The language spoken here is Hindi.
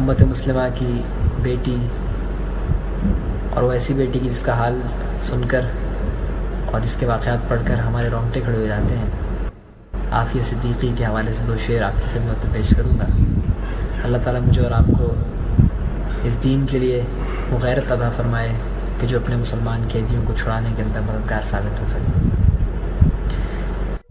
उम्मत मुस्लिमा की बेटी और वो ऐसी बेटी की जिसका हाल सुनकर और जिसके वाक़ात पढ़कर हमारे रोंगटे खड़े हो जाते हैं। आफ़िया सिद्दीकी के हवाले से दो शेर आपकी खिदमत में पेश करूँगा। अल्लाह ताला मुझे और आपको इस दीन के लिए मुगैरत अदा फरमाए कि जो अपने मुसलमान कैदियों को छुड़ाने के अंदर मददगार साबित हो सके।